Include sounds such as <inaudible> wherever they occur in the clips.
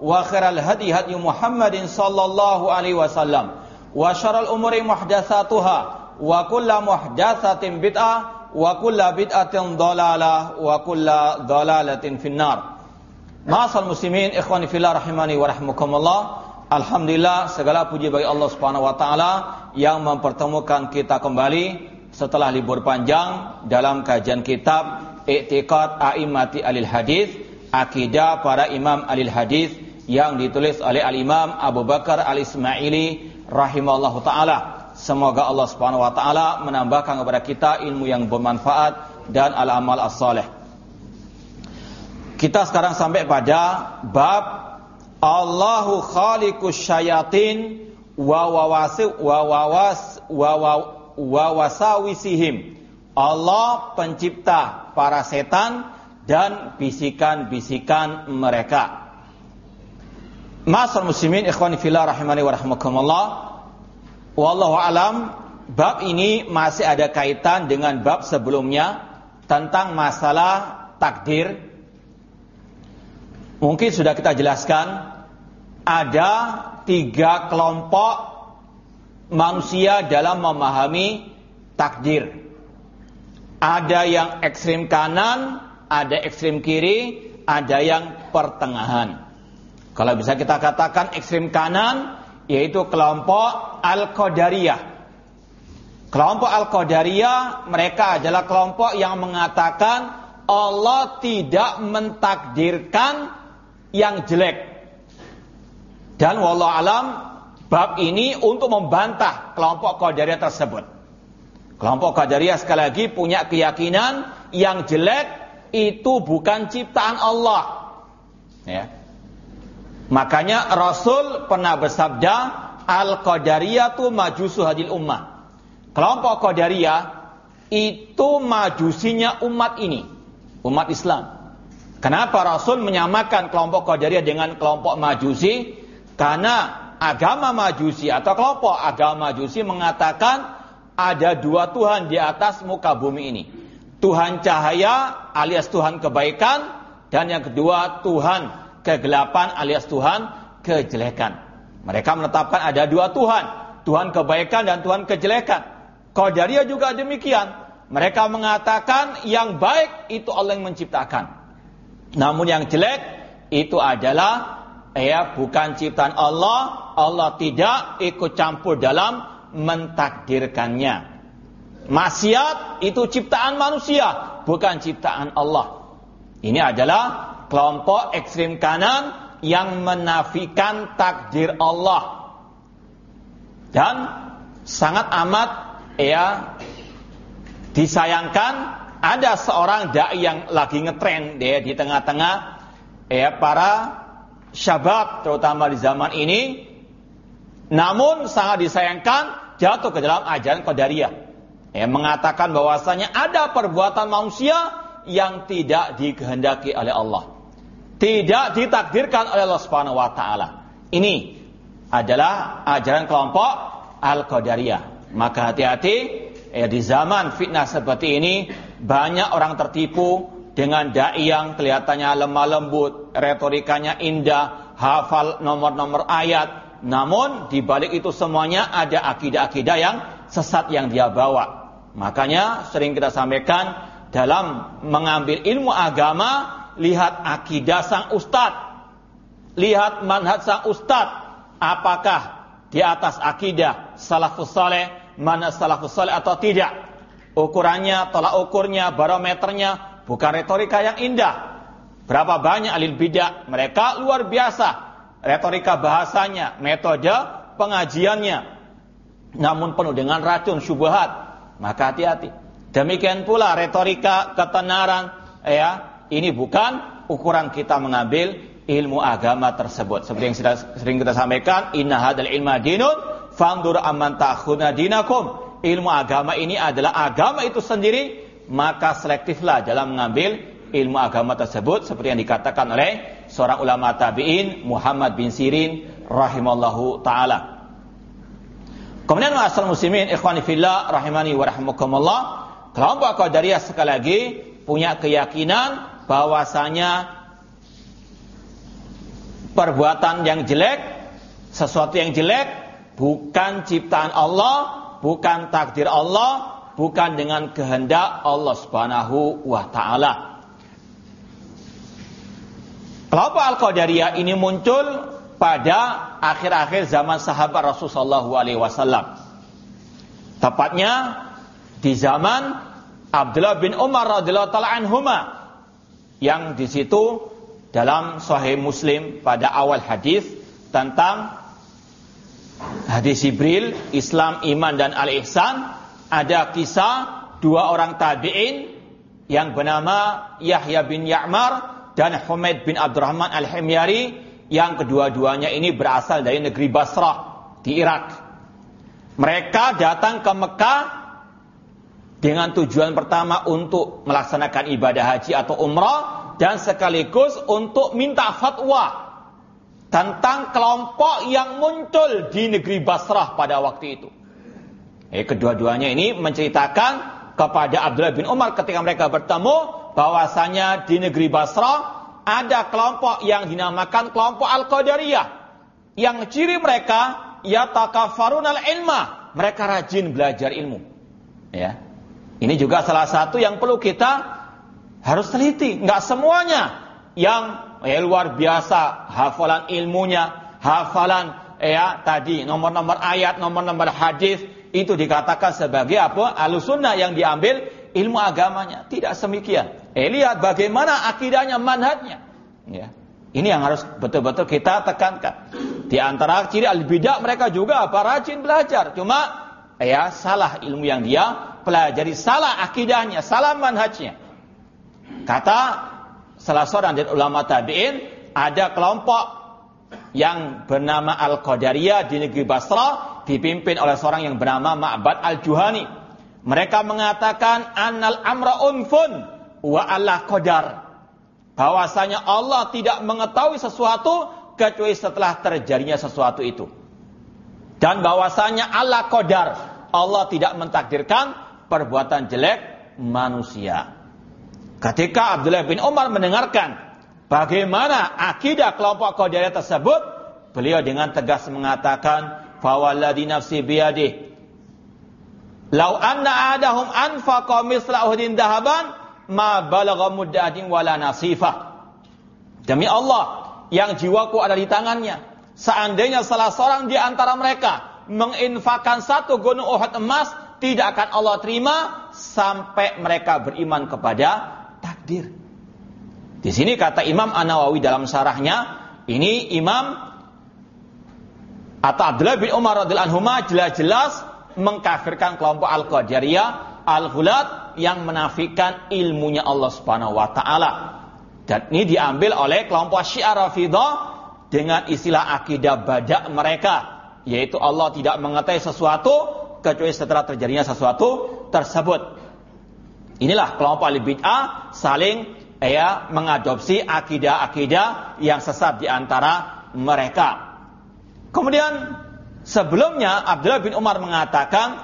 وخير الهدي هدي محمد صلى الله عليه وسلم وشر الأمور محدثاتها وكل محدثة بدعة وكل بدعة ضلالة وكل ضلالة في النار Ma'asal muslimin ikhwani fillah rahimani wa rahmukumullah Alhamdulillah segala puji bagi Allah Subhanahu wa taala yang mempertemukan kita kembali setelah libur panjang dalam kajian kitab I'tiqad A'immati Alil Hadis Akidah para Imam Alil Hadis yang ditulis oleh Al-Imam Abu Bakar Al-Ismaili rahimallahu taala. Semoga Allah Subhanahu wa taala menambahkan kepada kita ilmu yang bermanfaat dan al-amal as-saleh. Kita sekarang sampai pada bab Allahu khaliqus syayatin wa wawasi wa wawas wa wawasawisihim. Allah pencipta para setan dan bisikan-bisikan mereka. Masal muslimin ikhwani fillah rahimani wa rahmakumullah. Wallahu alam bab ini masih ada kaitan dengan bab sebelumnya tentang masalah takdir Mungkin sudah kita jelaskan ada tiga kelompok manusia dalam memahami takdir. Ada yang ekstrim kanan, ada ekstrim kiri, ada yang pertengahan. Kalau bisa kita katakan ekstrim kanan, yaitu kelompok Al-Qadariyah. Kelompok Al-Qadariyah mereka adalah kelompok yang mengatakan Allah tidak mentakdirkan yang jelek. Dan wallah alam bab ini untuk membantah kelompok Qadariyah tersebut. Kelompok Qadariyah sekali lagi punya keyakinan yang jelek itu bukan ciptaan Allah. Ya. Makanya Rasul pernah bersabda, Al-Qadariyah tu majusu hadil ummah. Kelompok Qadariyah itu majusinya umat ini, umat Islam. Kenapa Rasul menyamakan kelompok Qadariyah dengan kelompok Majusi? Karena agama Majusi atau kelompok agama Majusi mengatakan ada dua Tuhan di atas muka bumi ini. Tuhan cahaya alias Tuhan kebaikan dan yang kedua Tuhan kegelapan alias Tuhan kejelekan. Mereka menetapkan ada dua Tuhan, Tuhan kebaikan dan Tuhan kejelekan. Qadariyah juga demikian. Mereka mengatakan yang baik itu Allah yang menciptakan. Namun yang jelek itu adalah ya bukan ciptaan Allah, Allah tidak ikut campur dalam mentakdirkannya. Maksiat itu ciptaan manusia, bukan ciptaan Allah. Ini adalah kelompok ekstrim kanan yang menafikan takdir Allah. Dan sangat amat ya disayangkan ada seorang dai yang lagi ngetren dia di tengah-tengah ya para syabab terutama di zaman ini. Namun sangat disayangkan jatuh ke dalam ajaran qadariyah. Ya mengatakan bahwasanya ada perbuatan manusia yang tidak dikehendaki oleh Allah tidak ditakdirkan oleh Allah Subhanahu wa taala ini adalah ajaran kelompok Al-Qadariyah. Maka hati-hati ya di zaman fitnah seperti ini banyak orang tertipu dengan dai yang kelihatannya lemah lembut, retorikanya indah, hafal nomor-nomor ayat, namun di balik itu semuanya ada akidah-akidah yang sesat yang dia bawa. Makanya sering kita sampaikan dalam mengambil ilmu agama, lihat akidah sang ustadz. Lihat manhaj sang ustadz. Apakah di atas akidah salafus saleh, mana salafus saleh atau tidak. Ukurannya, tolak ukurnya, barometernya, bukan retorika yang indah. Berapa banyak alil bidah, mereka luar biasa. Retorika bahasanya, metode pengajiannya. Namun penuh dengan racun, syubhat. Maka hati-hati. Demikian pula retorika ketenaran, ya, ini bukan ukuran kita mengambil ilmu agama tersebut. Seperti yang sering kita sampaikan, inna hadal ilma dinun, fandur amman ta'khuna dinakum. Ilmu agama ini adalah agama itu sendiri, maka selektiflah dalam mengambil ilmu agama tersebut seperti yang dikatakan oleh seorang ulama tabi'in Muhammad bin Sirin rahimallahu taala. Kemudian asal muslimin ikhwani fillah rahimani wa rahimakumullah, kelompok Qadariyah sekali lagi punya keyakinan bahwasanya perbuatan yang jelek, sesuatu yang jelek bukan ciptaan Allah, bukan takdir Allah, bukan dengan kehendak Allah Subhanahu wa taala. Kelompok Al-Qadariyah ini muncul pada akhir-akhir zaman sahabat Rasulullah SAW. Tepatnya di zaman Abdullah bin Umar radhiyallahu taala anhuma yang di situ dalam Sahih Muslim pada awal hadis tentang hadis Jibril, Islam, iman dan al-ihsan ada kisah dua orang tabi'in yang bernama Yahya bin Ya'mar dan Humaid bin Abdurrahman al-Himyari yang kedua-duanya ini berasal dari negeri Basrah di Irak. Mereka datang ke Mekah dengan tujuan pertama untuk melaksanakan ibadah haji atau umrah dan sekaligus untuk minta fatwa tentang kelompok yang muncul di negeri Basrah pada waktu itu. Eh, kedua-duanya ini menceritakan kepada Abdullah bin Umar ketika mereka bertemu bahwasanya di negeri Basrah ada kelompok yang dinamakan kelompok Al-Qadariyah. Yang ciri mereka yatakafarun al-ilma mereka rajin belajar ilmu. Ya ini juga salah satu yang perlu kita harus teliti. Nggak semuanya yang ya, luar biasa hafalan ilmunya, hafalan ya tadi nomor-nomor ayat, nomor-nomor hadis itu dikatakan sebagai apa? Alusunnah yang diambil ilmu agamanya. Tidak semikian. Eh lihat bagaimana akidahnya, manhajnya. Ya. Ini yang harus betul-betul kita tekankan. Di antara ciri al-bidah mereka juga apa? Rajin belajar. Cuma ya salah ilmu yang dia pelajari salah akidahnya, salah manhajnya. Kata salah seorang dari ulama tabi'in, ada kelompok yang bernama Al-Qadariyah di negeri Basra dipimpin oleh seorang yang bernama Ma'bad Al-Juhani. Mereka mengatakan annal amra unfun wa Allah qadar. Bahwasanya Allah tidak mengetahui sesuatu kecuali setelah terjadinya sesuatu itu. Dan bahwasanya Allah qadar. Allah tidak mentakdirkan perbuatan jelek manusia. Ketika Abdullah bin Umar mendengarkan bagaimana akidah kelompok Qadariyah tersebut, beliau dengan tegas mengatakan, "Fawalladhi nafsi biyadih Lau anna adahum anfaqa misla uhdin dahaban ma balagha muddadin wala nasifah." Demi Allah yang jiwaku ada di tangannya, seandainya salah seorang di antara mereka menginfakkan satu gunung Uhud emas, tidak akan Allah terima sampai mereka beriman kepada takdir. Di sini kata Imam An-Nawawi dalam sarahnya, ini Imam atau Abdullah bin Umar radhiyallahu anhu jelas-jelas mengkafirkan kelompok Al-Qadariyah, Al-Ghulat yang menafikan ilmunya Allah Subhanahu wa taala. Dan ini diambil oleh kelompok Syiah Rafidah dengan istilah akidah badak mereka, yaitu Allah tidak mengetahui sesuatu kecuali setelah terjadinya sesuatu tersebut. Inilah kelompok ahli bid'ah saling ya mengadopsi akidah-akidah yang sesat di antara mereka. Kemudian Sebelumnya Abdullah bin Umar mengatakan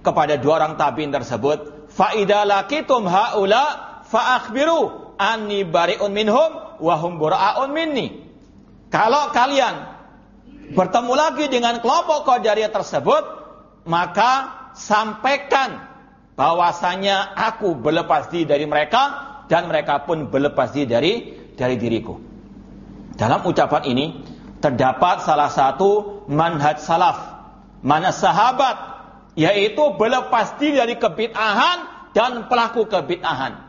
kepada dua orang tabiin tersebut, "Fa idza laqitum haula fa akhbiru anni bari'un minhum wa hum bura'un minni." Kalau kalian bertemu lagi dengan kelompok Qadariyah tersebut, maka sampaikan bahwasanya aku berlepas diri dari mereka dan mereka pun berlepas diri dari dari diriku. Dalam ucapan ini terdapat salah satu manhaj salaf, mana sahabat, yaitu berlepas diri dari kebid'ahan dan pelaku kebid'ahan.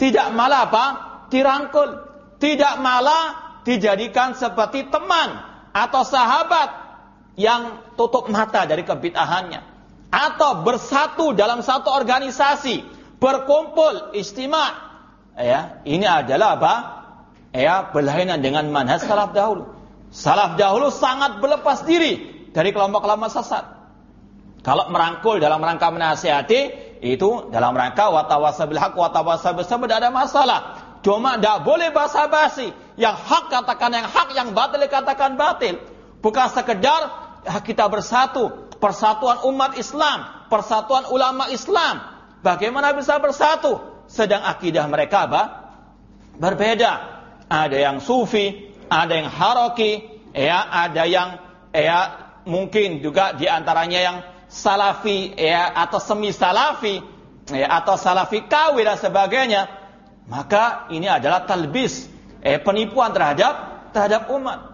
Tidak malah apa? Dirangkul. Tidak malah dijadikan seperti teman atau sahabat yang tutup mata dari kebid'ahannya. Atau bersatu dalam satu organisasi, berkumpul, istimewa ya ini adalah apa? Ya berlainan dengan manhaj salaf dahulu. Salaf dahulu sangat berlepas diri dari kelompok-kelompok sesat. Kalau merangkul dalam rangka menasihati itu dalam rangka watawasabil haq watawasabil sabr tidak ada masalah. Cuma tidak boleh basa-basi. Yang hak katakan yang hak yang batil katakan batil. Bukan sekedar kita bersatu persatuan umat Islam persatuan ulama Islam bagaimana bisa bersatu sedang akidah mereka apa? Berbeda. Ada yang sufi, ada yang haroki, ya, ada yang ya mungkin juga di antaranya yang salafi ya atau semi salafi ya atau salafi kawi dan sebagainya. Maka ini adalah talbis, eh, penipuan terhadap terhadap umat.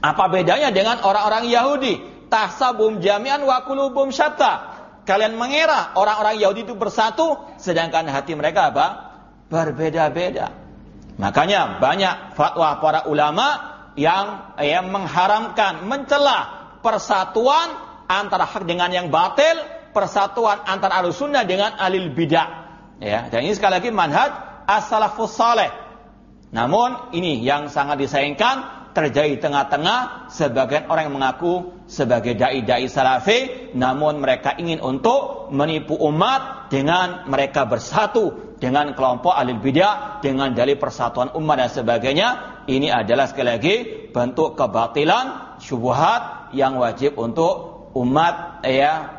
Apa bedanya dengan orang-orang Yahudi? Tahsabum jami'an wa kulubum syatta. Kalian mengira orang-orang Yahudi itu bersatu, sedangkan hati mereka apa? Berbeda-beda. Makanya banyak fatwa para ulama yang yang mengharamkan, mencela persatuan antara hak dengan yang batil, persatuan antara ahli sunnah dengan alil bidah. Ya, dan ini sekali lagi manhaj as-salafus saleh. Namun ini yang sangat disayangkan terjadi di tengah-tengah sebagian orang yang mengaku sebagai dai-dai salafi namun mereka ingin untuk menipu umat dengan mereka bersatu dengan kelompok alil bidah dengan dalih persatuan umat dan sebagainya. Ini adalah sekali lagi bentuk kebatilan syubhat yang wajib untuk umat ya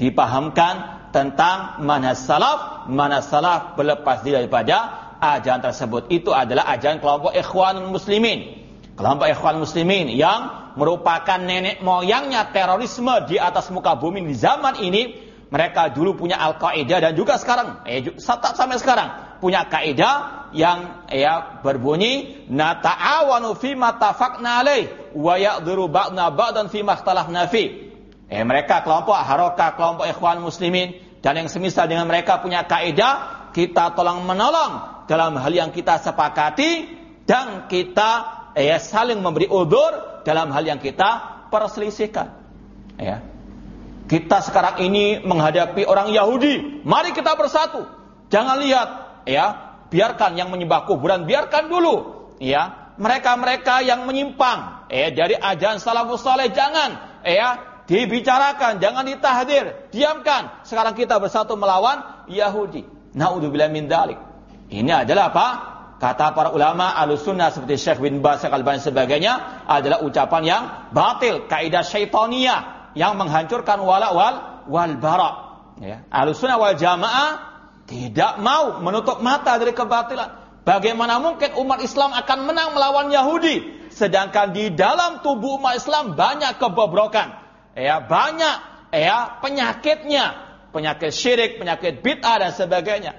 dipahamkan tentang mana salaf. Mana salaf berlepas diri daripada ajaran tersebut. Itu adalah ajaran kelompok ikhwanul muslimin kelompok ikhwan muslimin yang merupakan nenek moyangnya terorisme di atas muka bumi di zaman ini mereka dulu punya al-qaeda dan juga sekarang eh sampai sekarang punya kaidah yang ya berbunyi nata'awanu fi ma tafaqna alaih wa ya'dhiru ba'dna ba'dan fi ma ikhtalafna eh mereka kelompok haroka kelompok ikhwan muslimin dan yang semisal dengan mereka punya kaidah kita tolong menolong dalam hal yang kita sepakati dan kita ya saling memberi udur dalam hal yang kita perselisihkan. Ya. Kita sekarang ini menghadapi orang Yahudi, mari kita bersatu. Jangan lihat ya, biarkan yang menyembah kuburan biarkan dulu ya. Mereka-mereka yang menyimpang ya dari ajaran salafus saleh jangan ya dibicarakan, jangan ditahdir, diamkan. Sekarang kita bersatu melawan Yahudi. Naudzubillah min dalik. Ini adalah apa? Kata para ulama alusunnah seperti Syekh bin Baz Al-Albani sebagainya adalah ucapan yang batil, kaidah syaitaniyah yang menghancurkan wala wal wal bara. Ya. Alusunnah wal jamaah tidak mau menutup mata dari kebatilan. Bagaimana mungkin umat Islam akan menang melawan Yahudi sedangkan di dalam tubuh umat Islam banyak kebobrokan. Ya, banyak ya penyakitnya, penyakit syirik, penyakit bid'ah dan sebagainya.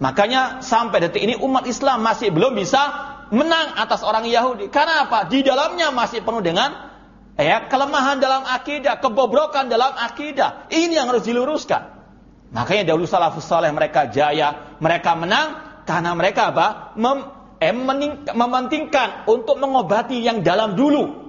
Makanya sampai detik ini umat Islam masih belum bisa menang atas orang Yahudi. Karena apa? Di dalamnya masih penuh dengan ya kelemahan dalam akidah, kebobrokan dalam akidah. Ini yang harus diluruskan. Makanya dahulu salafus saleh mereka jaya, mereka menang karena mereka apa? Mem, eh, mementingkan untuk mengobati yang dalam dulu.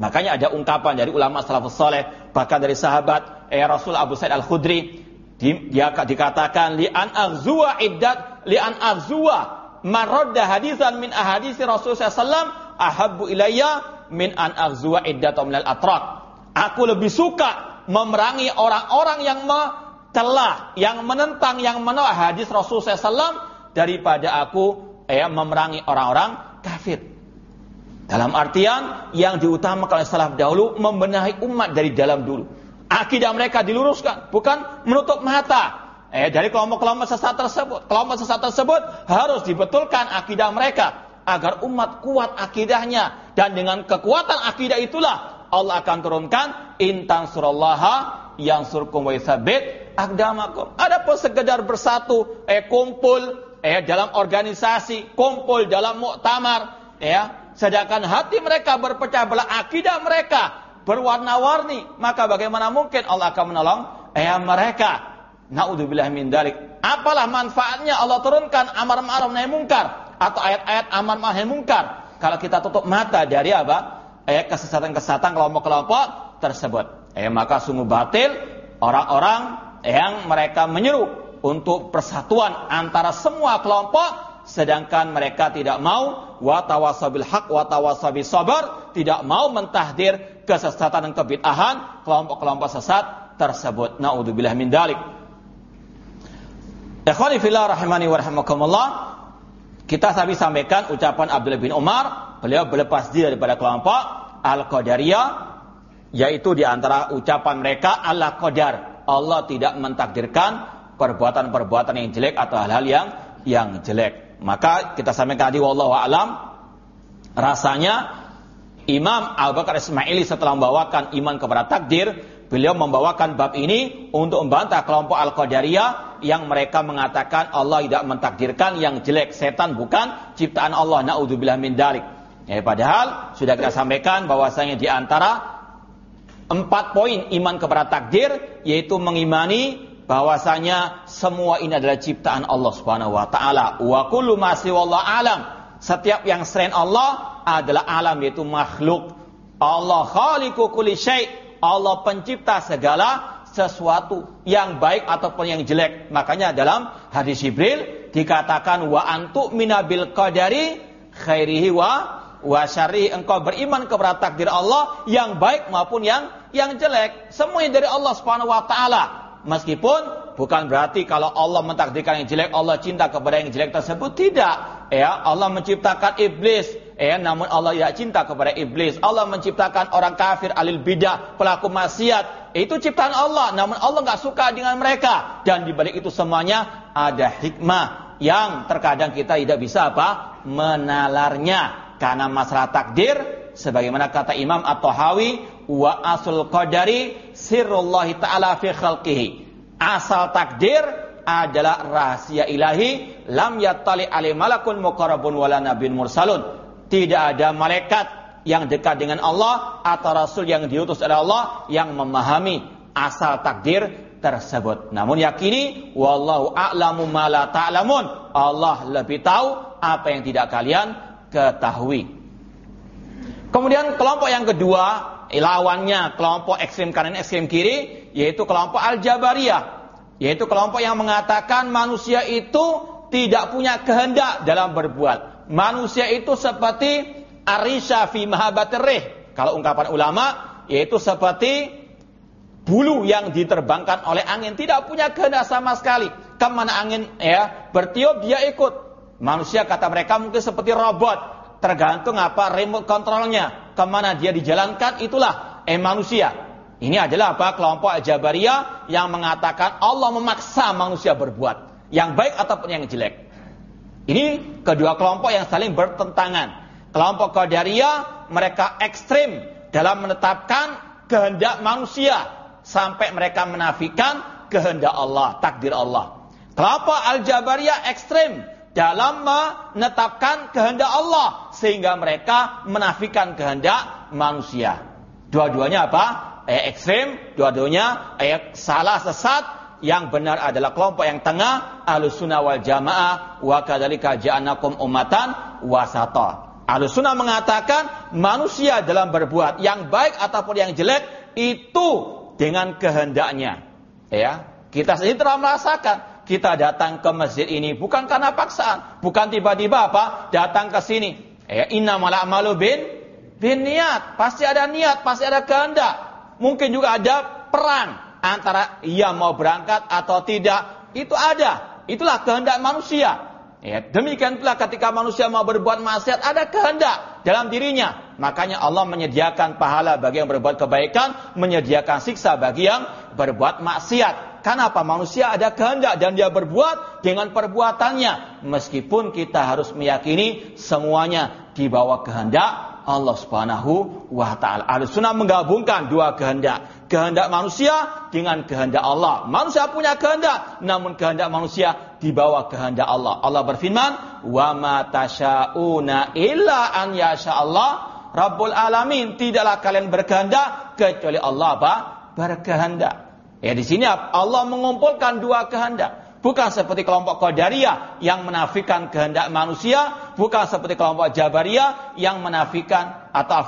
Makanya ada ungkapan dari ulama salafus saleh, bahkan dari sahabat eh, Rasul Abu Sa'id Al-Khudri, dia dikatakan li an aghzuwa iddat li an aghzuwa maradda hadisan min ahadisi Rasulullah SAW ahabbu ilayya min an aghzuwa iddat min al atrak. Aku lebih suka memerangi orang-orang yang telah yang menentang, yang menolak hadis Rasulullah SAW daripada aku eh, memerangi orang-orang kafir. Dalam artian yang diutamakan oleh salaf dahulu membenahi umat dari dalam dulu. Akidah mereka diluruskan, bukan menutup mata. Eh dari kelompok-kelompok sesat tersebut. Kelompok sesat tersebut harus dibetulkan akidah mereka agar umat kuat akidahnya dan dengan kekuatan akidah itulah Allah akan turunkan intan surallaha yang surkum wa yuthabbit agdamakum. Adapun sekedar bersatu eh kumpul eh dalam organisasi, kumpul dalam muktamar ya Sedangkan hati mereka berpecah belah, akidah mereka berwarna-warni, maka bagaimana mungkin Allah akan menolong eh mereka? Naudzubillah min dalik. Apalah manfaatnya Allah turunkan amar ma'ruf nahi mungkar atau ayat-ayat amar ma'ruf nahi mungkar kalau kita tutup mata dari apa? Eh kesesatan-kesesatan kelompok-kelompok tersebut. Eh maka sungguh batil orang-orang yang mereka menyeru untuk persatuan antara semua kelompok sedangkan mereka tidak mau wa tawasabil haq wa tawasabil sabar tidak mau mentahdir kesesatan dan kebid'ahan kelompok-kelompok sesat tersebut. Naudzubillah min dalik. Ikhwani fillah rahimani wa rahimakumullah kita tadi sampaikan ucapan Abdullah bin Umar beliau berlepas diri daripada kelompok Al-Qadariyah yaitu di antara ucapan mereka Allah qadar. Allah tidak mentakdirkan perbuatan-perbuatan yang jelek atau hal-hal yang yang jelek. Maka kita sampaikan tadi wallahu alam rasanya Imam Abu Bakar Ismaili setelah membawakan iman kepada takdir, beliau membawakan bab ini untuk membantah kelompok Al-Qadariyah yang mereka mengatakan Allah tidak mentakdirkan yang jelek, setan bukan ciptaan Allah. Naudzubillah min dalik. Ya, padahal sudah kita sampaikan bahwasanya di antara empat poin iman kepada takdir yaitu mengimani bahwasanya semua ini adalah ciptaan Allah Subhanahu wa taala. Wa kullu ma alam. Setiap yang selain Allah adalah alam yaitu makhluk. Allah khaliqu kulli syai. Allah pencipta segala sesuatu yang baik ataupun yang jelek. Makanya dalam hadis Jibril dikatakan wa antu minabil qadari khairihi wa wa syarri engkau beriman kepada takdir Allah yang baik maupun yang yang jelek semuanya dari Allah Subhanahu wa taala Meskipun bukan berarti kalau Allah mentakdirkan yang jelek, Allah cinta kepada yang jelek tersebut tidak. Ya, Allah menciptakan iblis, ya, namun Allah tidak cinta kepada iblis. Allah menciptakan orang kafir, alil bidah, pelaku maksiat. Itu ciptaan Allah, namun Allah nggak suka dengan mereka. Dan di balik itu semuanya ada hikmah yang terkadang kita tidak bisa apa? menalarnya. Karena masalah takdir, sebagaimana kata Imam At-Tahawi, wa asul qadari sirrullahi ta'ala fi khalqihi. Asal takdir adalah rahasia ilahi lam yattali alai malakun muqarrabun wala nabiyun mursalun. Tidak ada malaikat yang dekat dengan Allah atau rasul yang diutus oleh Allah yang memahami asal takdir tersebut. Namun yakini wallahu a'lamu ma la ta'lamun. Allah lebih tahu apa yang tidak kalian ketahui. Kemudian kelompok yang kedua lawannya kelompok ekstrem kanan ekstrem kiri yaitu kelompok Al-Jabariyah yaitu kelompok yang mengatakan manusia itu tidak punya kehendak dalam berbuat. Manusia itu seperti arisha fi mahabatirih. Kalau ungkapan ulama yaitu seperti bulu yang diterbangkan oleh angin tidak punya kehendak sama sekali. Ke mana angin ya bertiup dia ikut. Manusia kata mereka mungkin seperti robot, tergantung apa remote kontrolnya ke mana dia dijalankan itulah eh manusia. Ini adalah apa? Kelompok Jabariyah yang mengatakan Allah memaksa manusia berbuat yang baik ataupun yang jelek. Ini kedua kelompok yang saling bertentangan. Kelompok Qadariyah mereka ekstrim dalam menetapkan kehendak manusia sampai mereka menafikan kehendak Allah, takdir Allah. Kelompok Al-Jabariyah ekstrim dalam menetapkan kehendak Allah sehingga mereka menafikan kehendak manusia. Dua-duanya apa? Eh, ekstrim, dua-duanya eh, salah sesat. Yang benar adalah kelompok yang tengah, Ahlussunnah wal Jamaah wa kadzalika ja'anakum ummatan wasata. Ahlussunnah mengatakan manusia dalam berbuat yang baik ataupun yang jelek itu dengan kehendaknya. Ya, kita sendiri telah merasakan kita datang ke masjid ini bukan karena paksaan, bukan tiba-tiba apa datang ke sini. Ya, inna malu bin bin niat, pasti ada niat, pasti ada kehendak. Mungkin juga ada perang antara ia mau berangkat atau tidak, itu ada. Itulah kehendak manusia. Ya, demikian pula ketika manusia mau berbuat maksiat ada kehendak dalam dirinya. Makanya Allah menyediakan pahala bagi yang berbuat kebaikan, menyediakan siksa bagi yang berbuat maksiat. Kenapa manusia ada kehendak dan dia berbuat dengan perbuatannya. Meskipun kita harus meyakini semuanya di bawah kehendak Allah Subhanahu wa taala. Al-Sunnah menggabungkan dua kehendak kehendak manusia dengan kehendak Allah. Manusia punya kehendak, namun kehendak manusia di bawah kehendak Allah. Allah berfirman, "Wa ma tasyauna illa an yasha Allah Rabbul alamin." Tidaklah kalian berkehendak kecuali Allah apa? Berkehendak. Ya di sini Allah mengumpulkan dua kehendak. Bukan seperti kelompok Qadariyah yang menafikan kehendak manusia, bukan seperti kelompok Jabariyah yang menafikan atau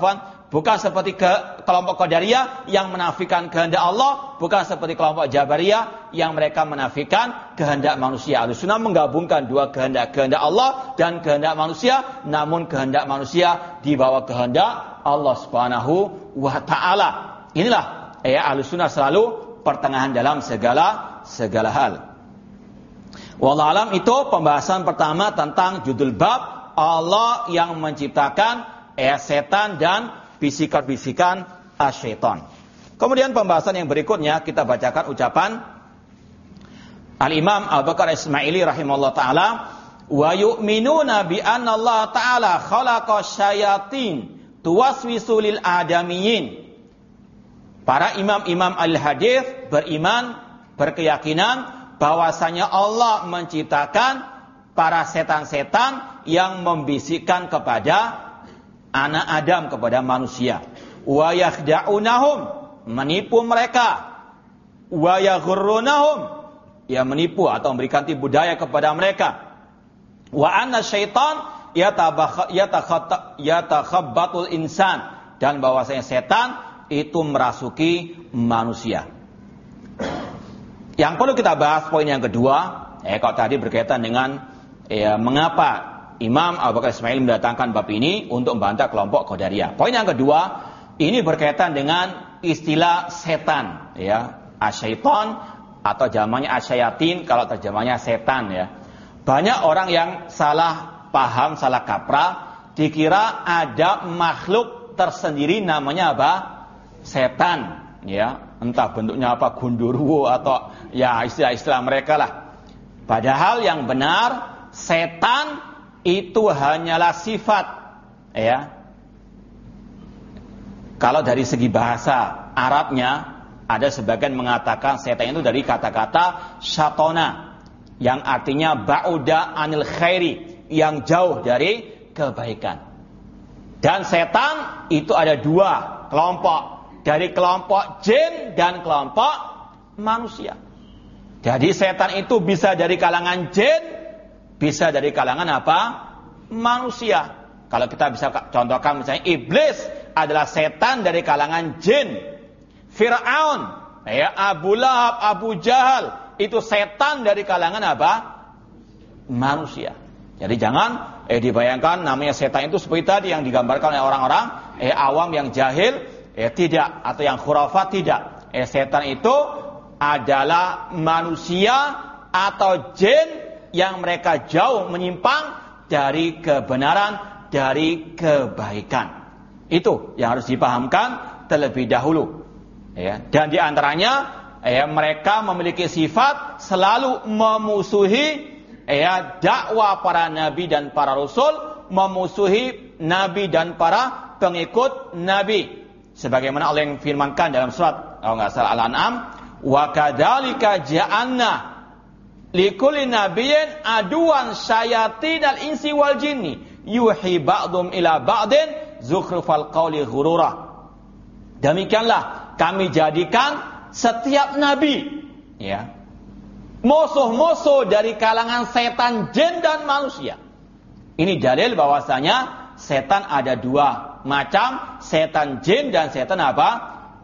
Bukan seperti ke, kelompok Qadariyah yang menafikan kehendak Allah, bukan seperti kelompok Jabariyah yang mereka menafikan kehendak manusia. Al-Sunnah menggabungkan dua kehendak, kehendak Allah dan kehendak manusia, namun kehendak manusia di bawah kehendak Allah Subhanahu wa taala. Inilah ya Al-Sunnah selalu pertengahan dalam segala segala hal. Wallahualam itu pembahasan pertama tentang judul bab Allah yang menciptakan ya setan dan bisikan-bisikan asyaiton. Kemudian pembahasan yang berikutnya kita bacakan ucapan Al-Imam Abu Bakar Ismaili rahimahullah taala wa yu'minuna bi anna Allah taala khalaqa syayatin tuwaswisu lil adamiyyin. Para imam-imam al-hadis beriman berkeyakinan bahwasanya Allah menciptakan para setan-setan yang membisikkan kepada anak Adam kepada manusia. Wa yakhda'unahum menipu mereka. Wa yaghurrunahum ya menipu atau memberikan tipu daya kepada mereka. Wa anna syaitan yatakhabbatul insan dan bahwasanya setan itu merasuki manusia. Yang perlu kita bahas poin yang kedua, eh kalau tadi berkaitan dengan ya, mengapa Imam Abu Bakar Ismail mendatangkan bab ini untuk membantah kelompok Qadariyah. Poin yang kedua, ini berkaitan dengan istilah setan, ya, asyaiton atau jamannya asyayatin kalau terjemahnya setan ya. Banyak orang yang salah paham, salah kaprah, dikira ada makhluk tersendiri namanya apa? Setan, ya. Entah bentuknya apa, gundurwo atau ya istilah-istilah mereka lah. Padahal yang benar setan itu hanyalah sifat ya. Kalau dari segi bahasa Arabnya ada sebagian mengatakan setan itu dari kata-kata syatona yang artinya ba'uda anil khairi yang jauh dari kebaikan. Dan setan itu ada dua kelompok dari kelompok jin dan kelompok manusia jadi setan itu bisa dari kalangan jin bisa dari kalangan apa? Manusia. Kalau kita bisa contohkan misalnya iblis adalah setan dari kalangan jin. Fir'aun, ya Abu Lahab, Abu Jahal itu setan dari kalangan apa? Manusia. Jadi jangan eh dibayangkan namanya setan itu seperti tadi yang digambarkan oleh orang-orang eh awam yang jahil eh tidak atau yang khurafat tidak. Eh setan itu adalah manusia atau jin yang mereka jauh menyimpang dari kebenaran, dari kebaikan. Itu yang harus dipahamkan terlebih dahulu. Ya, dan di antaranya ya, mereka memiliki sifat selalu memusuhi ya, dakwah para nabi dan para rasul, memusuhi nabi dan para pengikut nabi. Sebagaimana Allah yang firmankan dalam surat kalau nggak salah Al-An'am, wa kadzalika ja'anna likulli nabiyyin aduan syayatin al insi wal jinni yuhi ba'dhum ila ba'din zukhrufal qawli ghurura. Demikianlah kami jadikan setiap nabi ya musuh-musuh dari kalangan setan jin dan manusia. Ini dalil bahwasanya setan ada dua macam setan jin dan setan apa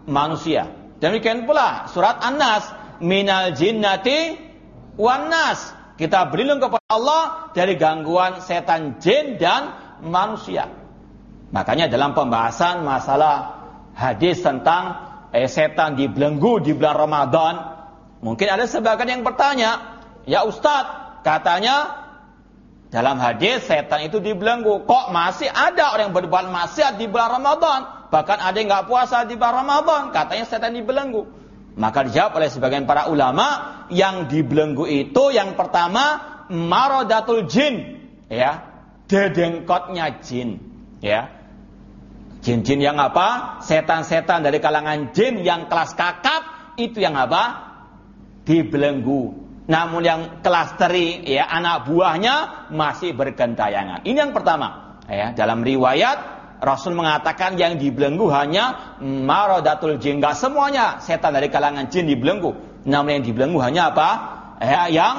manusia demikian pula surat An-Nas minal jinnati wanas. Kita berlindung kepada Allah dari gangguan setan jin dan manusia. Makanya dalam pembahasan masalah hadis tentang eh, setan dibelenggu di bulan Ramadan, mungkin ada sebagian yang bertanya, ya Ustadz, katanya Dalam hadis setan itu dibelenggu. Kok masih ada orang yang berbuat maksiat di bulan Ramadan? Bahkan ada yang nggak puasa di bulan Ramadan. Katanya setan dibelenggu. Maka dijawab oleh sebagian para ulama yang dibelenggu itu yang pertama marodatul jin, ya, dedengkotnya jin, ya. Jin-jin yang apa? Setan-setan dari kalangan jin yang kelas kakap itu yang apa? Dibelenggu. Namun yang kelas teri, ya, anak buahnya masih bergentayangan. Ini yang pertama. Ya, dalam riwayat Rasul mengatakan yang dibelenggu hanya marodatul jin. Gak semuanya setan dari kalangan jin dibelenggu. Namun yang dibelenggu hanya apa? Ya, yang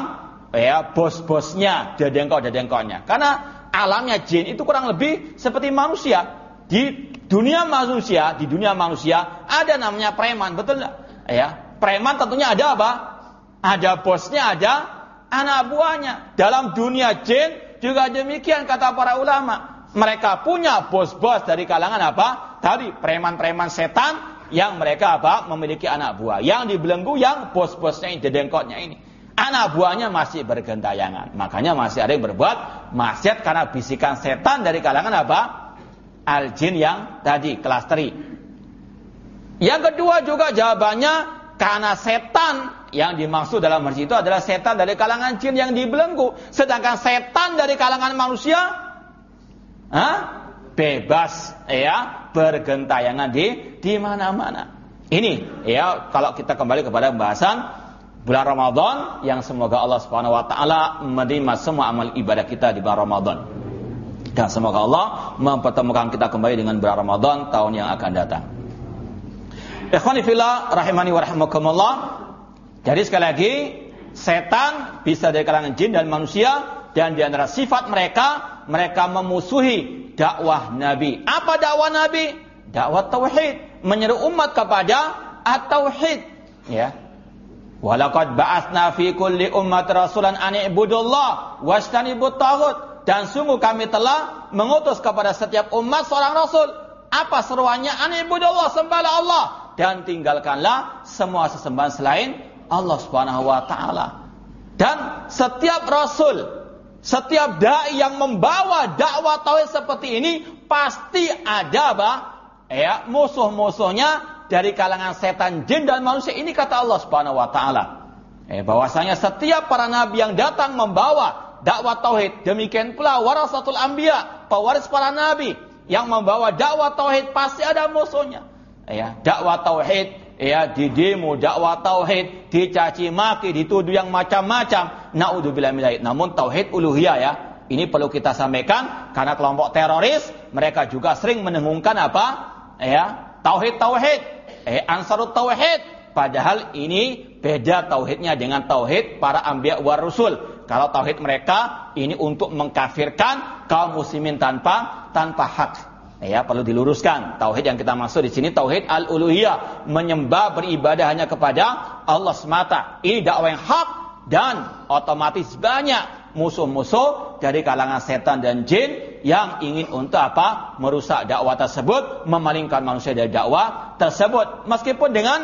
ya bos-bosnya, dadengkok-dadengkoknya. Karena alamnya jin itu kurang lebih seperti manusia. Di dunia manusia, di dunia manusia ada namanya preman, betul enggak? Ya, preman tentunya ada apa? Ada bosnya, ada anak buahnya. Dalam dunia jin juga demikian kata para ulama. Mereka punya bos-bos dari kalangan apa? Tadi preman-preman setan yang mereka apa? Memiliki anak buah. Yang dibelenggu yang bos-bosnya ini, dedengkotnya ini. Anak buahnya masih bergentayangan. Makanya masih ada yang berbuat maksiat karena bisikan setan dari kalangan apa? Al-jin yang tadi kelas teri. Yang kedua juga jawabannya karena setan yang dimaksud dalam hadis itu adalah setan dari kalangan jin yang dibelenggu. Sedangkan setan dari kalangan manusia huh? bebas ya bergentayangan di di mana-mana. Ini ya kalau kita kembali kepada pembahasan bulan Ramadan yang semoga Allah Subhanahu wa taala menerima semua amal ibadah kita di bulan Ramadan. Dan semoga Allah mempertemukan kita kembali dengan bulan Ramadan tahun yang akan datang. Ikhwani fillah rahimani wa rahimakumullah. Jadi sekali lagi setan bisa dari kalangan jin dan manusia dan di antara sifat mereka mereka memusuhi dakwah Nabi. Apa dakwah Nabi? Dakwah tauhid, menyeru umat kepada at-tauhid, ya. Walaqad ba'atsna fi kulli ummat rasulan an ibudullah wastanibut taghut dan sungguh kami telah mengutus kepada setiap umat seorang rasul. Apa seruannya? An ibudullah sembahlah Allah dan tinggalkanlah semua sesembahan selain Allah Subhanahu wa taala. Dan setiap rasul, setiap dai yang membawa dakwah tauhid seperti ini pasti ada apa? Ya, musuh-musuhnya dari kalangan setan, jin dan manusia. Ini kata Allah Subhanahu wa taala. Eh, bahwasanya setiap para nabi yang datang membawa dakwah tauhid, demikian pula warasatul anbiya, pewaris para nabi yang membawa dakwah tauhid pasti ada musuhnya ya dakwah tauhid ya di demo dakwah tauhid dicaci maki dituduh yang macam-macam. Naudzubillah min namun tauhid uluhiyah ya ini perlu kita sampaikan karena kelompok teroris mereka juga sering menengungkan apa? Ya tauhid tauhid eh ansarut tauhid. Padahal ini beda tauhidnya dengan tauhid para ambiya wa rusul. Kalau tauhid mereka ini untuk mengkafirkan kaum muslimin tanpa tanpa hak Ya, perlu diluruskan. Tauhid yang kita maksud di sini tauhid al-uluhiyah, menyembah beribadah hanya kepada Allah semata. Ini dakwah yang hak dan otomatis banyak musuh-musuh dari kalangan setan dan jin yang ingin untuk apa? merusak dakwah tersebut, memalingkan manusia dari dakwah tersebut. Meskipun dengan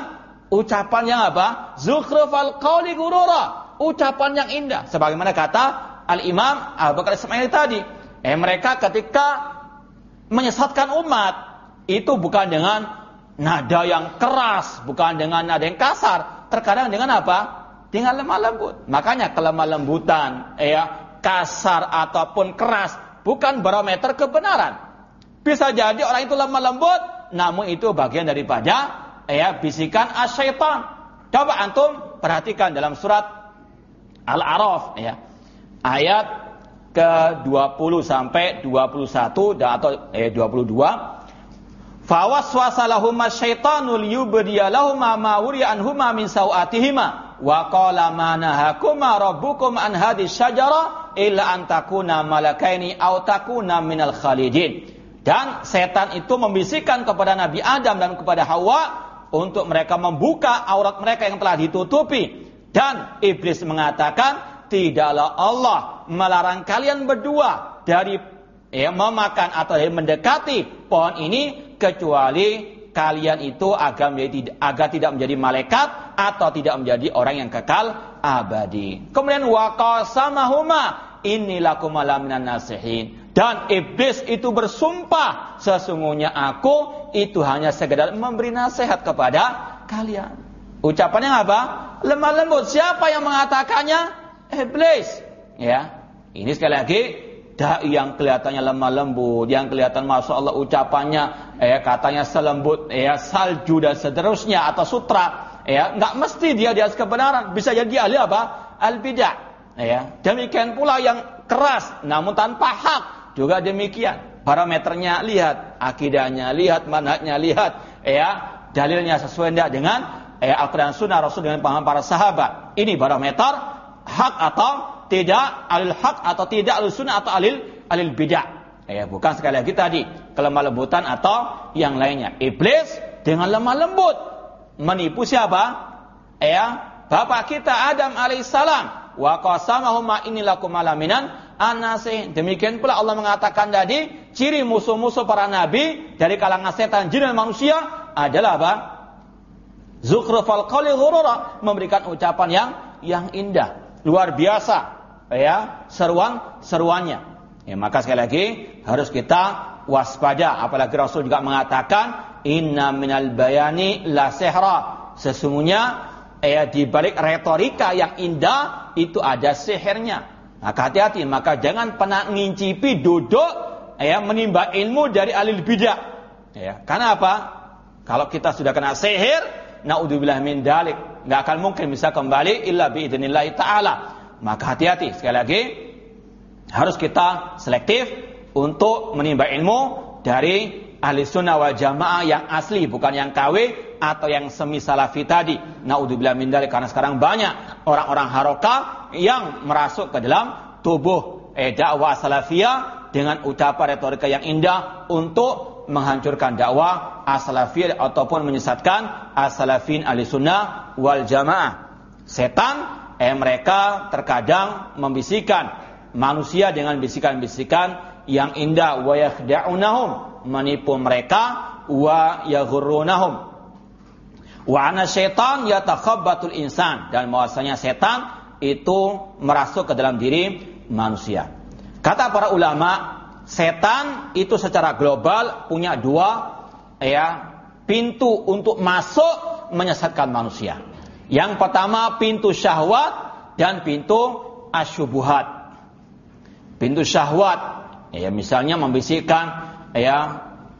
ucapan yang apa? Zukhrufal qawli gurura. Ucapan yang indah. Sebagaimana kata Al-Imam Abu Bakar Ismail tadi. Eh mereka ketika menyesatkan umat itu bukan dengan nada yang keras, bukan dengan nada yang kasar, terkadang dengan apa? Dengan lemah lembut. Makanya kelemah lembutan, ya, kasar ataupun keras bukan barometer kebenaran. Bisa jadi orang itu lemah lembut, namun itu bagian daripada ya bisikan asyaitan. Coba antum perhatikan dalam surat Al-A'raf ya. Ayat ke-20 sampai 21 dan atau eh 22 Fawaswasa lahum asyaitanu liyubdiya ma wuriya anhuma min sawatihima. Wa qala ma nahakuma rabbukum an hadhihi syajara illa an takuna malakaini aw takuna minal khalidin. Dan setan itu membisikkan kepada Nabi Adam dan kepada Hawa untuk mereka membuka aurat mereka yang telah ditutupi. Dan iblis mengatakan tidaklah Allah melarang kalian berdua dari ya, memakan atau dari mendekati pohon ini kecuali kalian itu agar, menjadi, agar tidak menjadi malaikat atau tidak menjadi orang yang kekal abadi. Kemudian waqasamahuma inni lakum minan nasihin. Dan iblis itu bersumpah, sesungguhnya aku itu hanya sekedar memberi nasihat kepada kalian. Ucapannya apa? Lemah lembut. Siapa yang mengatakannya? Iblis. Ya. Ini sekali lagi dai yang kelihatannya lemah lembut, yang kelihatan masya Allah ucapannya, ya katanya selembut, ya salju dan seterusnya atau sutra, ya nggak mesti dia di atas kebenaran, bisa jadi ahli apa? Al bidah, ya demikian pula yang keras, namun tanpa hak juga demikian. Parameternya lihat, akidahnya lihat, manhajnya lihat, ya dalilnya sesuai tidak dengan ya, Al-Quran Sunnah Rasul dengan paham para sahabat. Ini parameter hak atau tidak alil hak atau tidak alil sunnah atau alil alil bidah. Ya, bukan sekali lagi tadi kelemah lembutan atau yang lainnya. Iblis dengan lemah lembut menipu siapa? Ya, bapak kita Adam alaihissalam. Wa qasamahum ma inilakum alaminan anasih. Demikian pula Allah mengatakan tadi ciri musuh-musuh para nabi dari kalangan setan jin dan manusia adalah apa? Zukhrufal qawli ghurura, memberikan ucapan yang yang indah, luar biasa ya seruan seruannya. Ya, maka sekali lagi harus kita waspada apalagi Rasul juga mengatakan inna minal bayani la sehra. Sesungguhnya ya di balik retorika yang indah itu ada sihirnya. Maka hati-hati, maka jangan pernah ngincipi duduk ya menimba ilmu dari alil bidah. Ya, karena apa? Kalau kita sudah kena sihir, naudzubillah min dalik, nggak akan mungkin bisa kembali illa bi taala. Maka hati-hati sekali lagi harus kita selektif untuk menimba ilmu dari ahli sunnah wal jamaah yang asli bukan yang KW atau yang semi salafi tadi. Naudzubillah min dalik karena sekarang banyak orang-orang haroka yang merasuk ke dalam tubuh eh, dakwah salafiyah dengan ucapan retorika yang indah untuk menghancurkan dakwah as-salafiyah ataupun menyesatkan as-salafin ahli sunnah wal jamaah. Setan eh mereka terkadang membisikkan manusia dengan bisikan-bisikan yang indah. Wa yakhda'unahum menipu mereka. Wa yaghurrunahum. Wa ana syaitan yatakhabbatul insan. Dan bahwasanya setan itu merasuk ke dalam diri manusia. Kata para ulama setan itu secara global punya dua ya pintu untuk masuk menyesatkan manusia yang pertama pintu syahwat dan pintu asyubuhat. Pintu syahwat, ya misalnya membisikkan, ya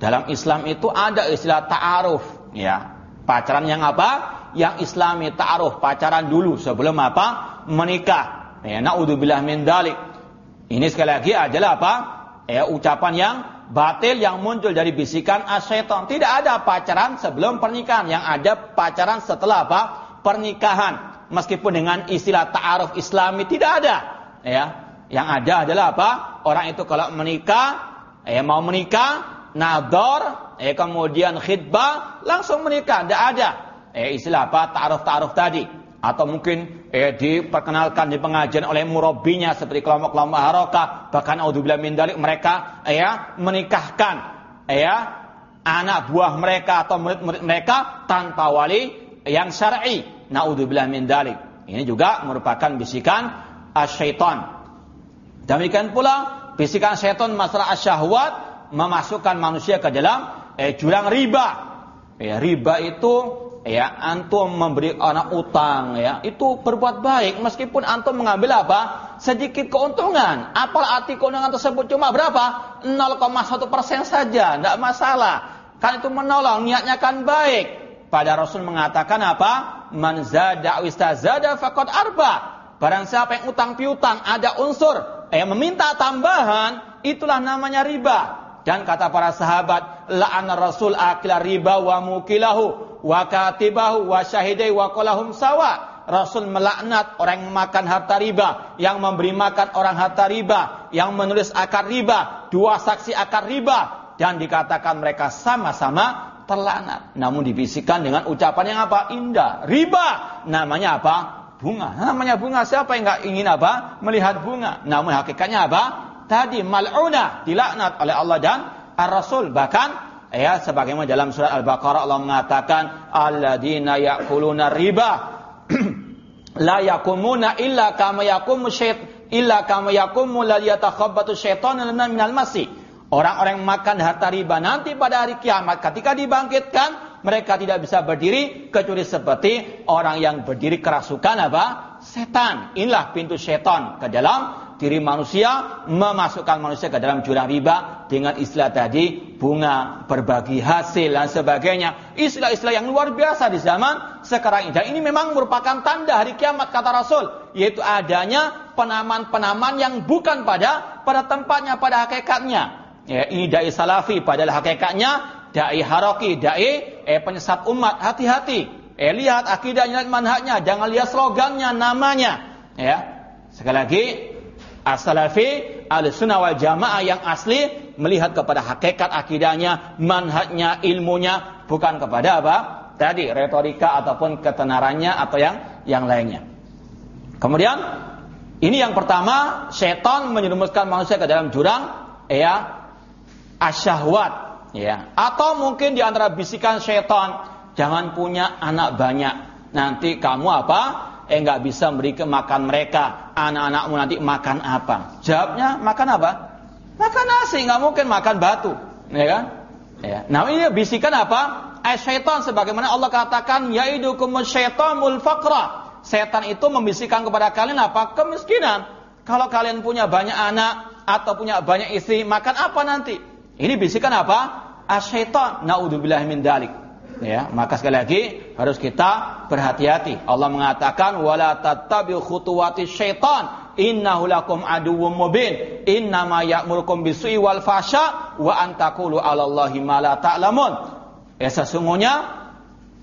dalam Islam itu ada istilah ta'aruf, ya pacaran yang apa? Yang Islami ta'aruf, pacaran dulu sebelum apa? Menikah. Ya naudzubillah min dalik. Ini sekali lagi adalah apa? Ya ucapan yang batil yang muncul dari bisikan asyaiton. Tidak ada pacaran sebelum pernikahan, yang ada pacaran setelah apa? Pernikahan meskipun dengan istilah ta'aruf islami tidak ada. Ya yang ada adalah apa? Orang itu kalau menikah ya mau menikah nador ya kemudian khidbah langsung menikah tidak ada. Ya istilah apa? Ta'aruf ta'aruf tadi. Atau mungkin eh, diperkenalkan di pengajian oleh murabinya seperti kelompok-kelompok harokah bahkan audzubillah min dalik mereka ya menikahkan ya anak buah mereka atau murid-murid mereka tanpa wali yang syar'i. Naudzubillah min dalik. Ini juga merupakan bisikan asyaiton. Demikian pula bisikan syaitan masalah asyahwat memasukkan manusia ke dalam eh, jurang riba. Ya, riba itu ya antum memberi anak utang ya itu berbuat baik. Meskipun antum mengambil apa? Sedikit keuntungan. Apal arti keuntungan tersebut? Cuma berapa? 0,1 persen saja. Tidak masalah. Kan itu menolong. Niatnya kan baik pada Rasul mengatakan apa? Man zada wistazada faqad arba. Barang siapa yang utang piutang ada unsur yang meminta tambahan, itulah namanya riba. Dan kata para sahabat, la'ana Rasul akila riba wa mukilahu wa katibahu wa syahidai wa kolahum sawa. Rasul melaknat orang yang makan harta riba, yang memberi makan orang harta riba, yang menulis akar riba, dua saksi akar riba, dan dikatakan mereka sama-sama terlaknat. Namun dibisikkan dengan ucapan yang apa? Indah. Riba. Namanya apa? Bunga. Namanya bunga. Siapa yang nggak ingin apa? Melihat bunga. Namun hakikatnya apa? Tadi mal'una. Dilaknat oleh Allah dan Ar-Rasul. Bahkan ya sebagaimana dalam surat Al-Baqarah Allah mengatakan alladzina ya'kuluna riba <clears throat> la yakumuna illa kama yakum illa kama yakumul ladzi yatakhabbatu minal masih. Orang-orang yang makan harta riba nanti pada hari kiamat ketika dibangkitkan mereka tidak bisa berdiri kecuali seperti orang yang berdiri kerasukan apa? Setan. Inilah pintu setan ke dalam diri manusia memasukkan manusia ke dalam jurang riba dengan istilah tadi bunga berbagi hasil dan sebagainya istilah-istilah yang luar biasa di zaman sekarang ini dan ini memang merupakan tanda hari kiamat kata Rasul yaitu adanya penaman-penaman yang bukan pada pada tempatnya pada hakikatnya ya, ini dai salafi padahal hakikatnya dai haroki dai eh, penyesat umat. Hati-hati. Eh lihat akidahnya manhajnya. Jangan lihat slogannya namanya. Ya. Sekali lagi as-salafi al-sunnah wal jamaah yang asli melihat kepada hakikat akidahnya, manhajnya, ilmunya, bukan kepada apa? Tadi retorika ataupun ketenarannya atau yang yang lainnya. Kemudian ini yang pertama, setan menyerumuskan manusia ke dalam jurang ya asyahwat ya atau mungkin di antara bisikan setan jangan punya anak banyak nanti kamu apa eh nggak bisa beri makan mereka, anak-anakmu nanti makan apa? Jawabnya makan apa? Makan nasi, nggak mungkin makan batu, ya kan? Ya. Nah ini bisikan apa? Eh syaitan sebagaimana Allah katakan yaidukum syaitanul faqra. Setan itu membisikkan kepada kalian apa? Kemiskinan. Kalau kalian punya banyak anak atau punya banyak istri, makan apa nanti? Ini bisikan apa? Asyaitan. Naudzubillah min dalik. Ya maka sekali lagi harus kita berhati-hati. Allah mengatakan wala tattabi'u khutuwati syaitan. Innahu lakum aduwwum mubin. Innama ya'murukum bisu'i wal fasha wa an taqulu 'ala Allahi ma la ta'lamun. Ya sesungguhnya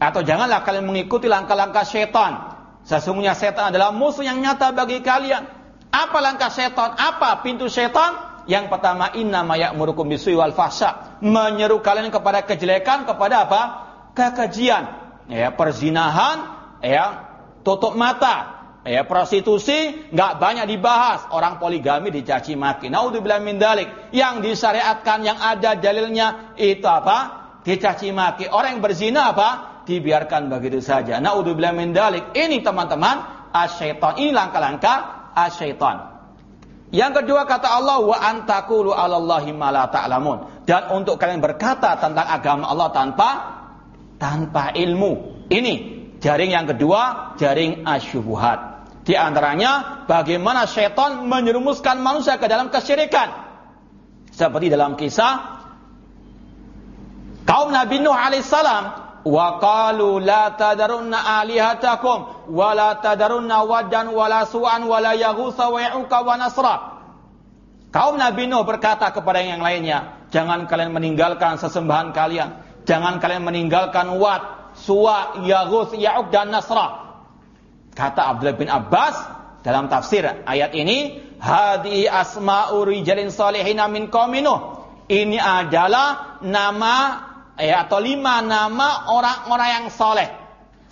atau janganlah kalian mengikuti langkah-langkah syaitan. Sesungguhnya setan adalah musuh yang nyata bagi kalian. Apa langkah syaitan? Apa pintu syaitan yang pertama inna ya'murukum bisu'i wal fasha menyeru kalian kepada kejelekan kepada apa kekejian, ya perzinahan, ya tutup mata, ya prostitusi nggak banyak dibahas, orang poligami dicaci maki. Naudzubillah min dalik. Yang disyariatkan yang ada dalilnya itu apa? Dicaci maki. Orang yang berzina apa? Dibiarkan begitu saja. Naudzubillah min dalik. Ini teman-teman asyaiton. Ini langkah-langkah asyaiton. Yang kedua kata Allah wa antakulu 'alallahi ma. Dan untuk kalian berkata tentang agama Allah tanpa tanpa ilmu. Ini jaring yang kedua, jaring asyubuhat. Di antaranya bagaimana setan menyerumuskan manusia ke dalam kesyirikan. Seperti dalam kisah kaum Nabi Nuh alaihissalam wa qalu la tadarunna alihatakum wa la tadarunna wadan wa la su'an wa la yaghutha wa ya'uka wa nasra. Kaum Nabi Nuh berkata kepada yang lainnya, jangan kalian meninggalkan sesembahan kalian Jangan kalian meninggalkan Wat, Suwa, Yaghus, Ya'uq dan Nasra. Kata Abdullah bin Abbas dalam tafsir ayat ini, hadi asma'u rijalin salihin min qauminuh. Ini adalah nama ya atau lima nama orang-orang yang soleh.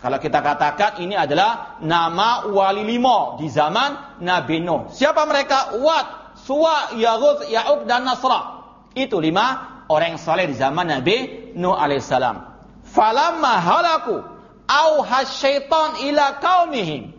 Kalau kita katakan ini adalah nama wali limo di zaman Nabi Nuh. Siapa mereka? Wat, Suwa, Yaghus, Ya'uq dan Nasra. Itu lima orang yang saleh di zaman Nabi Nuh alaihissalam. Falamma halaku au hasyaiton ila kaumihim.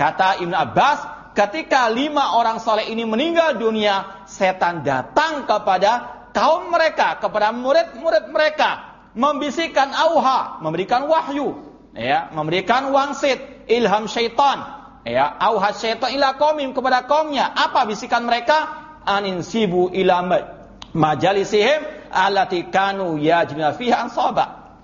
Kata Ibn Abbas, ketika lima orang saleh ini meninggal dunia, setan datang kepada kaum mereka, kepada murid-murid mereka, membisikkan auha, memberikan wahyu, ya, memberikan wangsit, ilham syaitan, ya, auha syaitan ila kaumim kepada kaumnya. Apa bisikan mereka? Anin sibu ila majalisihim alati kanu yajna fiha ansaba.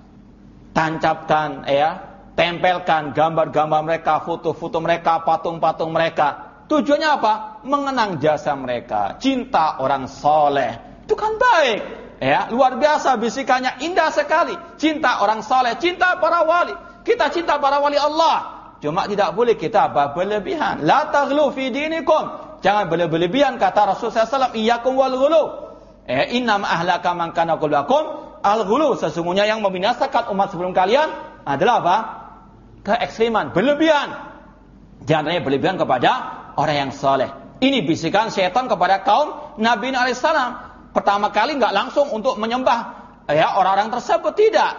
Tancapkan ya, tempelkan gambar-gambar mereka, foto-foto mereka, patung-patung mereka. Tujuannya apa? Mengenang jasa mereka, cinta orang soleh. Itu kan baik. Ya, luar biasa bisikannya indah sekali. Cinta orang soleh, cinta para wali. Kita cinta para wali Allah. Cuma tidak boleh kita? Berlebihan. La taghlu fi dinikum. Jangan berlebihan kata Rasulullah SAW. Iyakum wal ghulu. Eh, innam ahlaka man kana qablakum al-ghulu. Sesungguhnya yang membinasakan umat sebelum kalian adalah apa? Keekstriman, berlebihan. Antaranya berlebihan kepada orang yang soleh. Ini bisikan setan kepada kaum Nabi alaihissalam. Pertama kali nggak langsung untuk menyembah ya orang-orang tersebut tidak.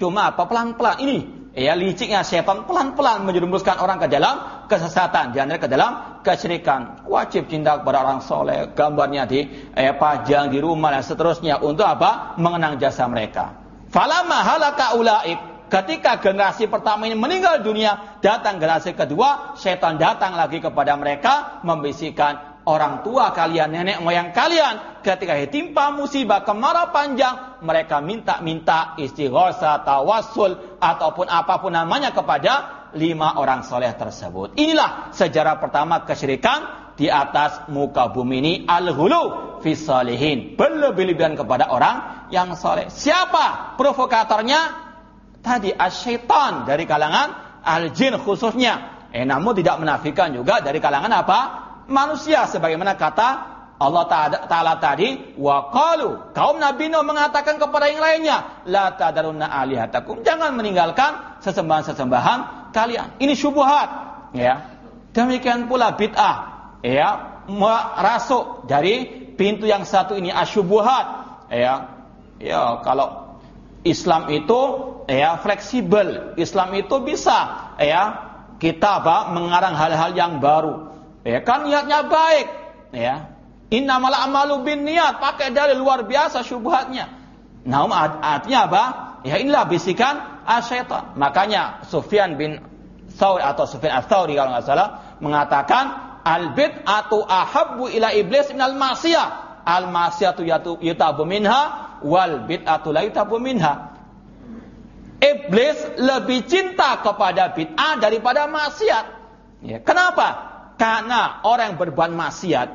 Cuma apa pelan-pelan ini ya liciknya setan pelan-pelan menjerumuskan orang ke dalam kesesatan, jangan ke dalam kesyirikan. Wajib cinta kepada orang soleh, gambarnya di eh, pajang di rumah dan seterusnya untuk apa? Mengenang jasa mereka. Falama halaka ulaib. Ketika generasi pertama ini meninggal dunia, datang generasi kedua, setan datang lagi kepada mereka membisikkan orang tua kalian, nenek moyang kalian ketika ditimpa musibah kemarau panjang, mereka minta-minta istighosa, tawassul ataupun apa pun namanya kepada lima orang soleh tersebut. Inilah sejarah pertama kesyirikan di atas muka bumi ini al-hulu fi salihin. Berlebih-lebihan kepada orang yang soleh. Siapa provokatornya? Tadi asyaitan dari kalangan al-jin khususnya. Eh namun tidak menafikan juga dari kalangan apa? Manusia sebagaimana kata Allah Ta'ala tadi wa qalu kaum Nabi Nuh mengatakan kepada yang lainnya la tadarunna alihatakum. Jangan meninggalkan sesembahan-sesembahan kalian. Ini syubhat ya. Demikian pula bid'ah ya. Merasuk dari pintu yang satu ini asyubuhat ya. Ya kalau Islam itu ya fleksibel, Islam itu bisa ya kita apa mengarang hal-hal yang baru. Ya kan niatnya baik, ya. Innamal amalu bin niat, pakai dari luar biasa syubhatnya. Nah, artinya apa? Ya inilah bisikan asyaitan. Makanya Sufyan bin Thawri atau Sufyan Ats-Tsauri kalau nggak salah mengatakan al bid'atu ahabbu ila iblis minal ma'siyah. Al ma'siyatu yutabu minha wal bid'atu la minha. Iblis lebih cinta kepada bid'ah daripada maksiat. Ya, kenapa? Karena orang yang berbuat maksiat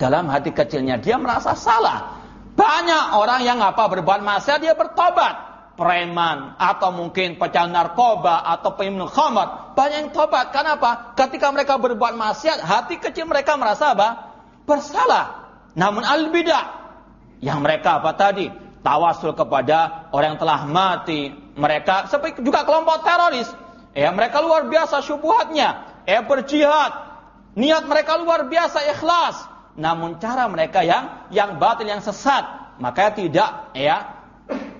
dalam hati kecilnya dia merasa salah. Banyak orang yang apa berbuat maksiat dia bertobat. Preman atau mungkin pecandu narkoba atau peminum khamar banyak yang tobat. Kenapa? Ketika mereka berbuat maksiat, hati kecil mereka merasa apa? Bersalah. Namun al bidah yang mereka apa tadi? Tawasul kepada orang yang telah mati. Mereka seperti juga kelompok teroris. Ya, mereka luar biasa syubhatnya. Ya, berjihad. Niat mereka luar biasa ikhlas. Namun cara mereka yang yang batil yang sesat, maka tidak ya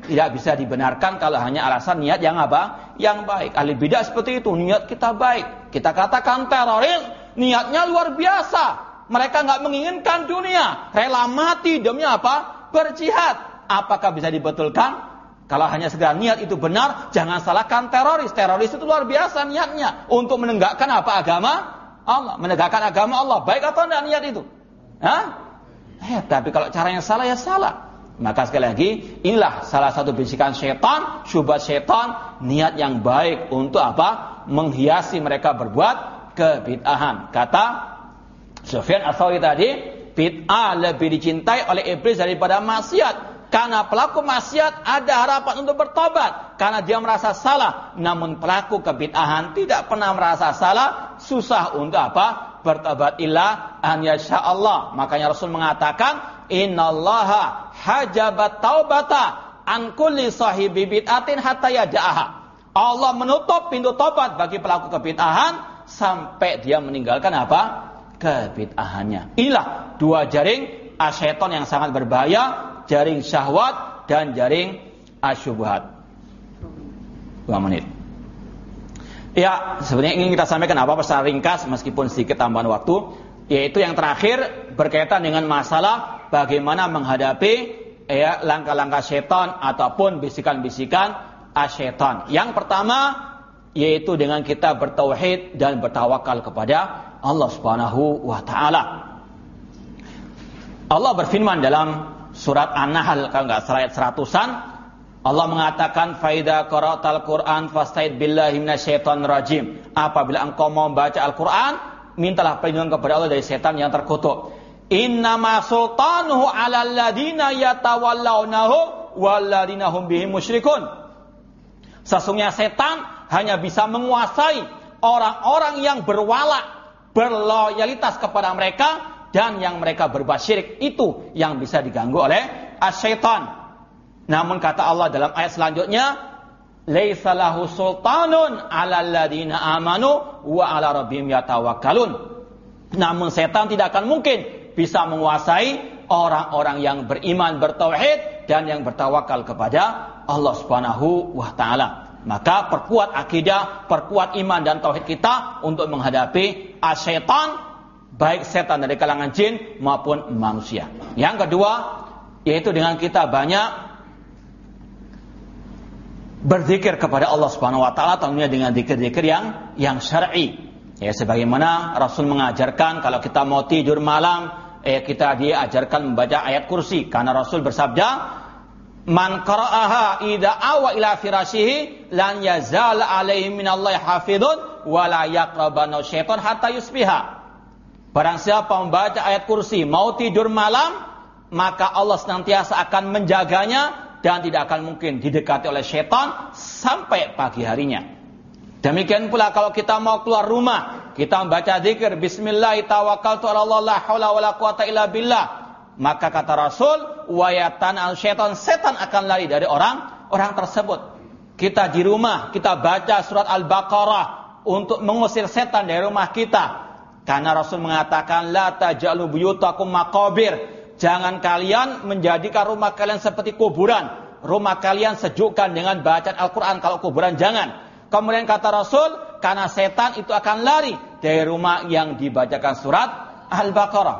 tidak bisa dibenarkan kalau hanya alasan niat yang apa? Yang baik. Ahli bidah seperti itu, niat kita baik. Kita katakan teroris, niatnya luar biasa. Mereka nggak menginginkan dunia, rela mati demi apa? berjihad. Apakah bisa dibetulkan? Kalau hanya sekedar niat itu benar, jangan salahkan teroris. Teroris itu luar biasa niatnya untuk menegakkan apa agama Allah, menegakkan agama Allah. Baik atau tidak niat itu? Hah? Eh, tapi kalau caranya salah ya salah. Maka sekali lagi, inilah salah satu bisikan syaitan, syubhat syaitan, niat yang baik untuk apa? Menghiasi mereka berbuat kebid'ahan. Kata Sufyan Ats-Tsauri tadi, bid'ah lebih dicintai oleh iblis daripada maksiat. Karena pelaku maksiat ada harapan untuk bertobat. Karena dia merasa salah. Namun pelaku kebid'ahan tidak pernah merasa salah. Susah untuk apa? Bertobat illa an Allah. Makanya Rasul mengatakan. Innallaha hajabat taubata an kulli sahibi bid'atin hatta yada'aha. Allah menutup pintu tobat bagi pelaku kebid'ahan sampai dia meninggalkan apa? kebid'ahannya. Inilah dua jaring asyaiton yang sangat berbahaya, jaring syahwat dan jaring asyubuhat. Dua menit. Ya, sebenarnya ingin kita sampaikan apa secara ringkas meskipun sedikit tambahan waktu, yaitu yang terakhir berkaitan dengan masalah bagaimana menghadapi ya langkah-langkah setan ataupun bisikan-bisikan asyaiton. Yang pertama yaitu dengan kita bertauhid dan bertawakal kepada Allah Subhanahu wa taala. Allah berfirman dalam surat An-Nahl kalau enggak salah ayat 100-an Allah mengatakan faida qara'tal Qur'an fastaid billahi minasyaitonir rajim. Apabila engkau mau baca Al-Qur'an, mintalah perlindungan kepada Allah dari setan yang terkutuk. Innama sultanuhu 'alal ladina yatawallawnahu walladina hum bihi musyrikun. Sesungguhnya setan hanya bisa menguasai orang-orang yang berwala berloyalitas kepada mereka dan yang mereka berbuat syirik itu yang bisa diganggu oleh asyaitan. Namun kata Allah dalam ayat selanjutnya, "Laisa lahu sultanun 'alal ladina amanu wa 'ala rabbihim yatawakkalun." Namun setan tidak akan mungkin bisa menguasai orang-orang yang beriman bertauhid dan yang bertawakal kepada Allah Subhanahu wa taala. Maka perkuat akidah, perkuat iman dan tauhid kita untuk menghadapi asyaitan, baik setan dari kalangan jin maupun manusia. Yang kedua, yaitu dengan kita banyak berzikir kepada Allah Subhanahu wa taala tentunya dengan zikir-zikir yang yang syar'i. Ya sebagaimana Rasul mengajarkan kalau kita mau tidur malam eh kita diajarkan membaca ayat kursi karena Rasul bersabda Man qara'aha idza awa ila firashihi lan yazal alaihi minallahi hafidun wa la syaitan hatta yusbiha. Barang siapa membaca ayat kursi mau tidur malam, maka Allah senantiasa akan menjaganya dan tidak akan mungkin didekati oleh syaitan sampai pagi harinya. Demikian pula kalau kita mau keluar rumah, kita membaca zikir bismillah tawakkaltu ala wala quwata illa billah maka kata Rasul, wayatan al syaitan, setan akan lari dari orang orang tersebut. Kita di rumah, kita baca surat Al-Baqarah untuk mengusir setan dari rumah kita. Karena Rasul mengatakan, la tajalu buyutakum maqabir. Jangan kalian menjadikan rumah kalian seperti kuburan. Rumah kalian sejukkan dengan bacaan Al-Quran. Kalau kuburan jangan. Kemudian kata Rasul, karena setan itu akan lari dari rumah yang dibacakan surat Al-Baqarah.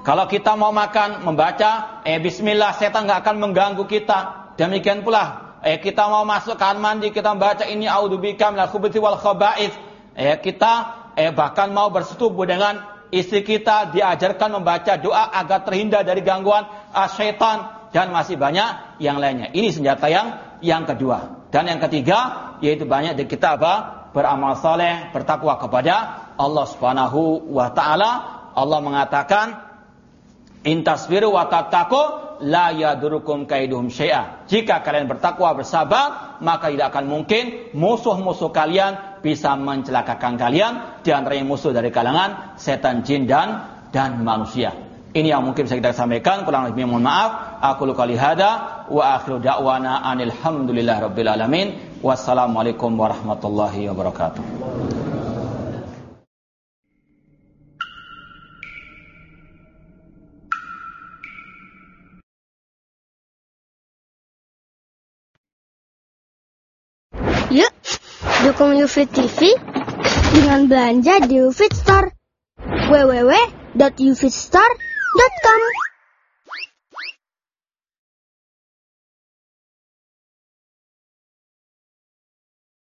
Kalau kita mau makan, membaca, eh bismillah, setan nggak akan mengganggu kita. Demikian pula, eh kita mau masuk kamar mandi, kita membaca ini audzubika minal khubuthi wal khaba'ith. Eh kita eh bahkan mau bersetubuh dengan istri kita diajarkan membaca doa agar terhindar dari gangguan uh, syaitan dan masih banyak yang lainnya. Ini senjata yang yang kedua. Dan yang ketiga yaitu banyak dari kita apa? beramal saleh, bertakwa kepada Allah Subhanahu wa taala. Allah mengatakan Intasbiru wa tattaqu la yadurukum kaiduhum syai'a. Jika kalian bertakwa bersabar, maka tidak akan mungkin musuh-musuh kalian bisa mencelakakan kalian di antaranya musuh dari kalangan setan jin dan dan manusia. Ini yang mungkin bisa kita sampaikan. Kurang lebih mohon maaf. Aku luka lihada wa akhiru da'wana anil hamdulillah rabbil alamin. Wassalamualaikum warahmatullahi wabarakatuh. Dukung UFIT TV dengan belanja di UFIT Store. www.ufitstore.com